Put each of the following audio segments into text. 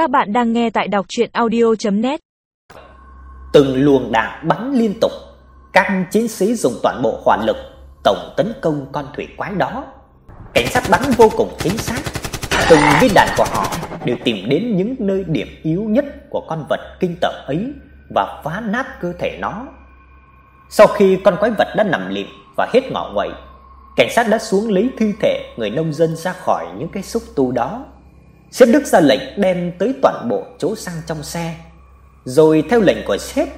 Các bạn đang nghe tại đọc chuyện audio.net Từng luồng đạn bắn liên tục, các chiến sĩ dùng toàn bộ hỏa lực tổng tấn công con thủy quái đó. Cảnh sát bắn vô cùng chính xác, từng viên đạn của họ đều tìm đến những nơi điểm yếu nhất của con vật kinh tởm ấy và phá nát cơ thể nó. Sau khi con quái vật đã nằm liệt và hết ngọ nguậy, cảnh sát đã xuống lấy thi thể người nông dân ra khỏi những cái xúc tu đó. Sếp Đức ra lệnh đem tới toàn bộ chỗ xăng trong xe. Rồi theo lệnh của sếp,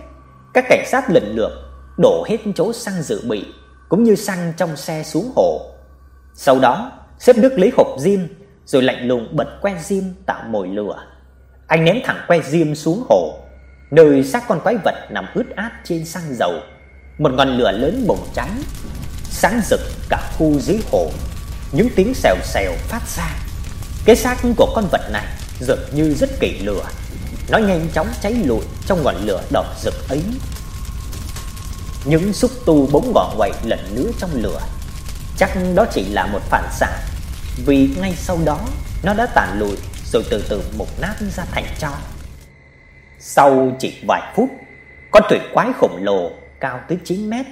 các cảnh sát lần lượt đổ hết chỗ xăng dự bị cũng như xăng trong xe xuống hồ. Sau đó, sếp Đức lấy hộp diêm rồi lạnh lùng bật que diêm tạo mồi lửa. Anh ném thẳng que diêm xuống hồ, nơi xác con quái vật nằm ướt át trên xăng dầu. Một ngọn lửa lớn bùng cháy, sáng rực cả khu dưới hồ. Những tiếng xèo xèo phát ra. Cái xác của con vật này dường như rất kỳ lửa. Nó nhanh chóng cháy lụi trong ngọn lửa đỏ rực ấy. Những xúc tu bỗng ngọ quậy lần nữa trong lửa. Chắc đó chỉ là một phản xạ, vì ngay sau đó nó đã tàn lụi rồi từ từ mục nát ra thành tro. Sau chỉ vài phút, con thủy quái khổng lồ cao tới 9 mét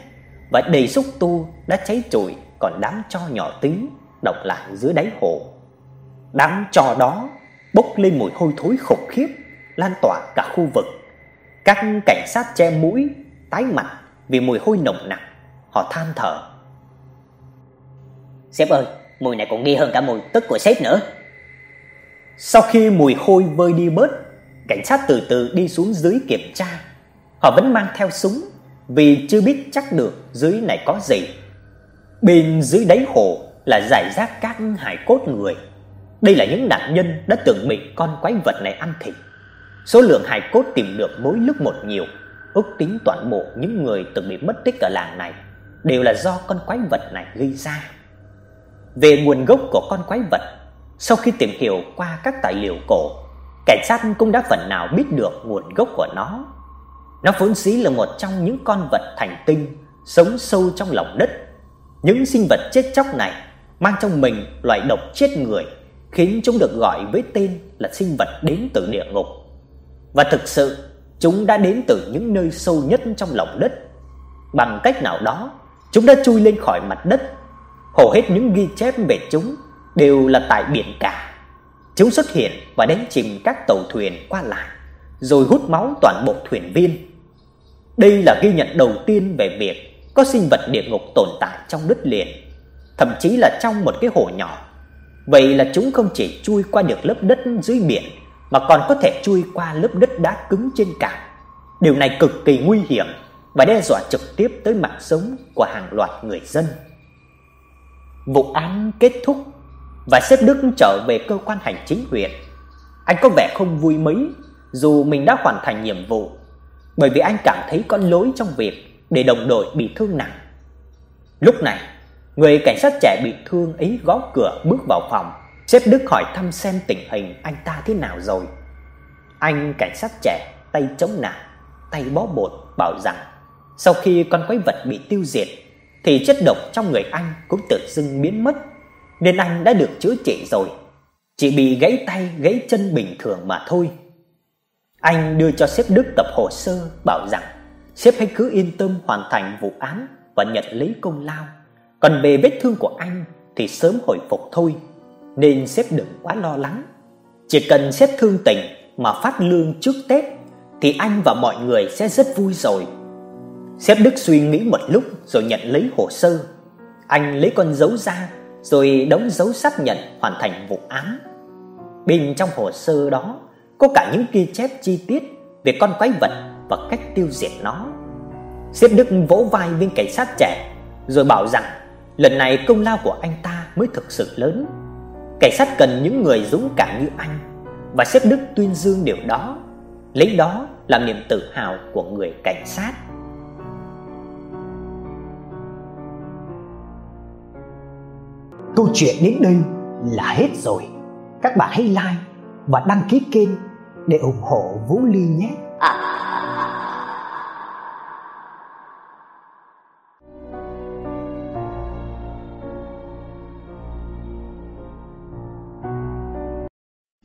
và đầy xúc tu đã cháy trụi còn đám tro nhỏ tí đọng lại dưới đáy hồ. Đám tro đó bốc lên mùi hôi thối khủng khiếp lan tỏa cả khu vực. Các cảnh sát che mũi, tái mặt vì mùi hôi nồng nặc, họ than thở. Sếp ơi, mùi này còn ghê hơn cả mùi tức của sếp nữa. Sau khi mùi hôi vơi đi bớt, cảnh sát từ từ đi xuống dưới kiểm tra. Họ vẫn mang theo súng vì chưa biết chắc được dưới này có gì. Bên dưới đáy hồ là rải rác các hài cốt người. Đây là những nạn nhân đã từng bị con quái vật này ăn thịt. Số lượng hài cốt tìm được mỗi lúc một nhiều, ước tính toàn bộ những người từng bị mất tích ở làng này đều là do con quái vật này gây ra. Về nguồn gốc của con quái vật, sau khi tìm hiểu qua các tài liệu cổ, cảnh sát cũng đã phần nào biết được nguồn gốc của nó. Nó vốn dĩ là một trong những con vật thành tinh sống sâu trong lòng đất. Những sinh vật chết chóc này mang trong mình loại độc chết người, khiến chúng được gọi với tên là sinh vật đến từ địa ngục. Và thực sự, chúng đã đến từ những nơi sâu nhất trong lòng đất. Bằng cách nào đó, chúng đã chui lên khỏi mặt đất. Hầu hết những ghi chép về chúng đều là tại biển cả. Chúng xuất hiện và đánh chìm các tàu thuyền qua lại, rồi hút máu toàn bộ thuyền viên. Đây là ghi nhận đầu tiên về việc có sinh vật địa ngục tồn tại trong đất liền, thậm chí là trong một cái hồ nhỏ. Vậy là chúng không chỉ chui qua được lớp đất dưới biển mà còn có thể chui qua lớp đất đá cứng trên cạn. Điều này cực kỳ nguy hiểm và đe dọa trực tiếp tới mạng sống của hàng loạt người dân. Vụ án kết thúc và sếp Đức trở về cơ quan hành chính huyện. Anh có vẻ không vui mấy dù mình đã hoàn thành nhiệm vụ, bởi vì anh cảm thấy có lỗi trong việc để đồng đội bị thương nặng. Lúc này, người cảnh sát trẻ bị thương ấy gõ cửa bước vào phòng, sếp Đức hỏi thăm xem tình hình anh ta thế nào rồi. Anh cảnh sát trẻ tay chống nạng, tay bó bột bảo rằng sau khi con quái vật bị tiêu diệt thì chất độc trong người anh cũng tự dưng biến mất, nên anh đã được chữa trị rồi, chỉ bị gãy tay, gãy chân bình thường mà thôi. Anh đưa cho sếp Đức tập hồ sơ bảo rằng sếp hãy cứ yên tâm hoàn thành vụ án và nhận lấy công lao. Còn về vết thương của anh thì sớm hồi phục thôi, nên sếp đừng quá lo lắng. Chỉ cần sếp thương tình mà phát lương trước Tết thì anh và mọi người sẽ rất vui rồi. Sếp Đức suy nghĩ một lúc rồi nhận lấy hồ sơ. Anh lấy con dấu ra rồi đóng dấu xác nhận hoàn thành vụ án. Bên trong hồ sơ đó có cả những ghi chép chi tiết về con quái vật và cách tiêu diệt nó. Sếp Đức vỗ vai viên cảnh sát trẻ rồi bảo rằng lần này công lao của anh ta mới thực sự lớn. Cảnh sát cần những người dũng cảm như anh và sếp Đức tuyên dương điều đó, lấy đó làm niềm tự hào của người cảnh sát. Câu chuyện đến đây là hết rồi. Các bạn hãy like và đăng ký kênh để ủng hộ Vũ Ly nhé.